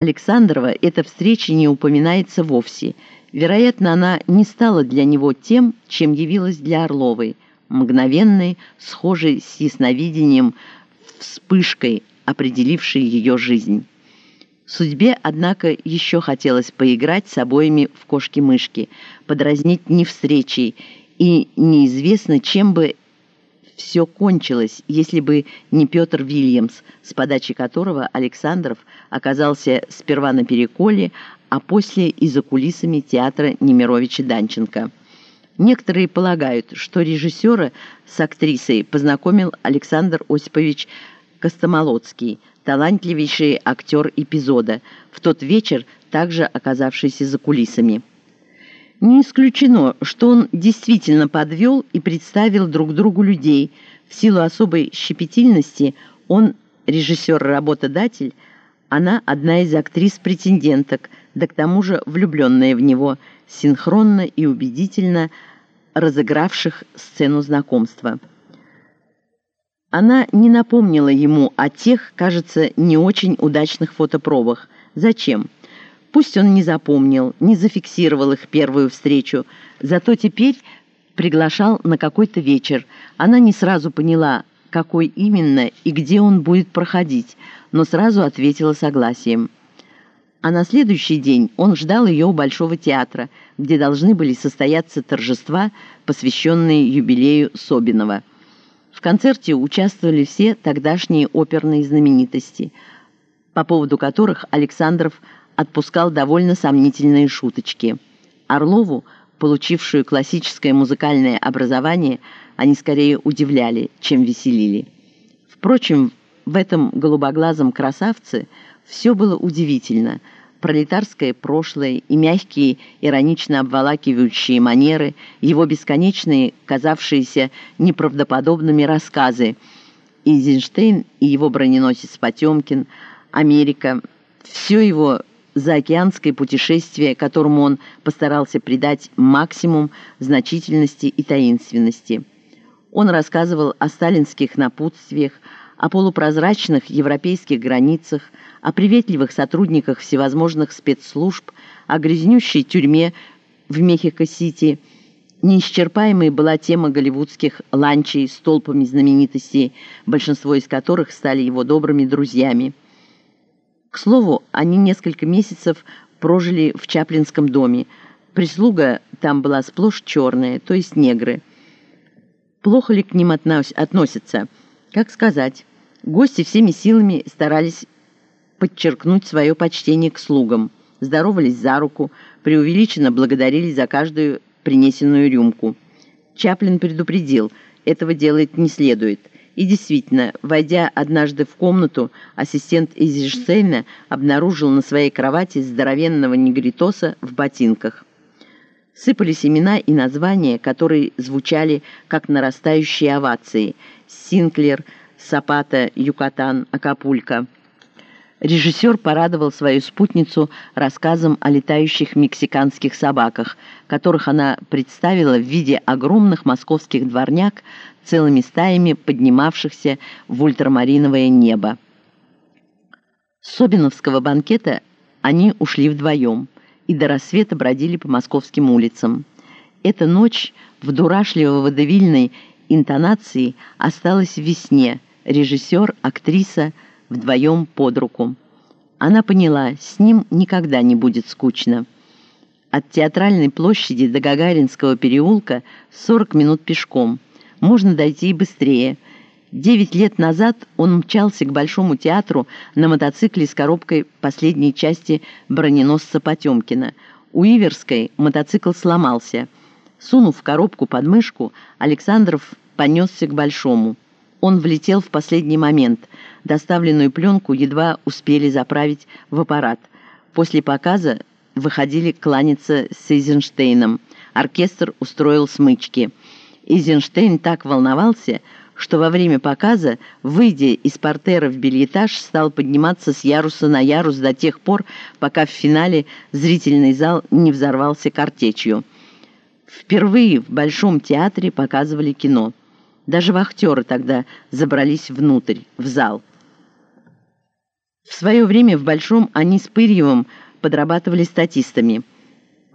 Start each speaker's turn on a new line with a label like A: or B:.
A: Александрова эта встреча не упоминается вовсе. Вероятно, она не стала для него тем, чем явилась для Орловой, мгновенной, схожей с ясновидением, вспышкой, определившей ее жизнь. Судьбе, однако, еще хотелось поиграть с обоими в кошки-мышки, подразнить не встречей, и неизвестно, чем бы все кончилось, если бы не Петр Вильямс, с подачи которого Александров оказался сперва на переколе, а после и за кулисами театра Немировича Данченко. Некоторые полагают, что режиссера с актрисой познакомил Александр Осипович Костомолоцкий, талантливейший актер эпизода, в тот вечер также оказавшийся за кулисами. Не исключено, что он действительно подвел и представил друг другу людей. В силу особой щепетильности он режиссер-работодатель, она одна из актрис-претенденток, да к тому же влюбленная в него, синхронно и убедительно разыгравших сцену знакомства. Она не напомнила ему о тех, кажется, не очень удачных фотопробах. Зачем? Пусть он не запомнил, не зафиксировал их первую встречу, зато теперь приглашал на какой-то вечер. Она не сразу поняла, какой именно и где он будет проходить, но сразу ответила согласием. А на следующий день он ждал ее у Большого театра, где должны были состояться торжества, посвященные юбилею Собинова. В концерте участвовали все тогдашние оперные знаменитости, по поводу которых Александров – отпускал довольно сомнительные шуточки. Орлову, получившую классическое музыкальное образование, они скорее удивляли, чем веселили. Впрочем, в этом голубоглазом красавце все было удивительно. Пролетарское прошлое и мягкие, иронично обволакивающие манеры, его бесконечные, казавшиеся неправдоподобными рассказы, Эйзенштейн и его броненосец Потемкин, Америка, все его заокеанское путешествие, которому он постарался придать максимум значительности и таинственности. Он рассказывал о сталинских напутствиях, о полупрозрачных европейских границах, о приветливых сотрудниках всевозможных спецслужб, о грязнющей тюрьме в Мехико-Сити. Неисчерпаемой была тема голливудских ланчей с толпами знаменитостей, большинство из которых стали его добрыми друзьями. К слову, они несколько месяцев прожили в Чаплинском доме. Прислуга там была сплошь черная, то есть негры. Плохо ли к ним относятся? Как сказать. Гости всеми силами старались подчеркнуть свое почтение к слугам. Здоровались за руку, преувеличенно благодарили за каждую принесенную рюмку. Чаплин предупредил, этого делать не следует – и действительно, войдя однажды в комнату, ассистент Эйзенштейна обнаружил на своей кровати здоровенного негритоса в ботинках. Сыпались имена и названия, которые звучали как нарастающие овации. Синклер, Сапата, Юкатан, Акапулько. Режиссер порадовал свою спутницу рассказом о летающих мексиканских собаках, которых она представила в виде огромных московских дворняк, целыми стаями поднимавшихся в ультрамариновое небо. С Собиновского банкета они ушли вдвоем и до рассвета бродили по московским улицам. Эта ночь в дурашливо-водевильной интонации осталась в весне. Режиссер, актриса вдвоем под руку. Она поняла, с ним никогда не будет скучно. От театральной площади до Гагаринского переулка 40 минут пешком – можно дойти и быстрее. Девять лет назад он мчался к Большому театру на мотоцикле с коробкой последней части броненосца Потемкина. У Иверской мотоцикл сломался. Сунув коробку под мышку, Александров понесся к Большому. Он влетел в последний момент. Доставленную пленку едва успели заправить в аппарат. После показа выходили кланяться с Эйзенштейном. Оркестр устроил смычки. Эйзенштейн так волновался, что во время показа, выйдя из портера в бельетаж, стал подниматься с яруса на ярус до тех пор, пока в финале зрительный зал не взорвался картечью. Впервые в Большом театре показывали кино. Даже вахтеры тогда забрались внутрь, в зал. В свое время в Большом они с Пырьевым подрабатывали статистами –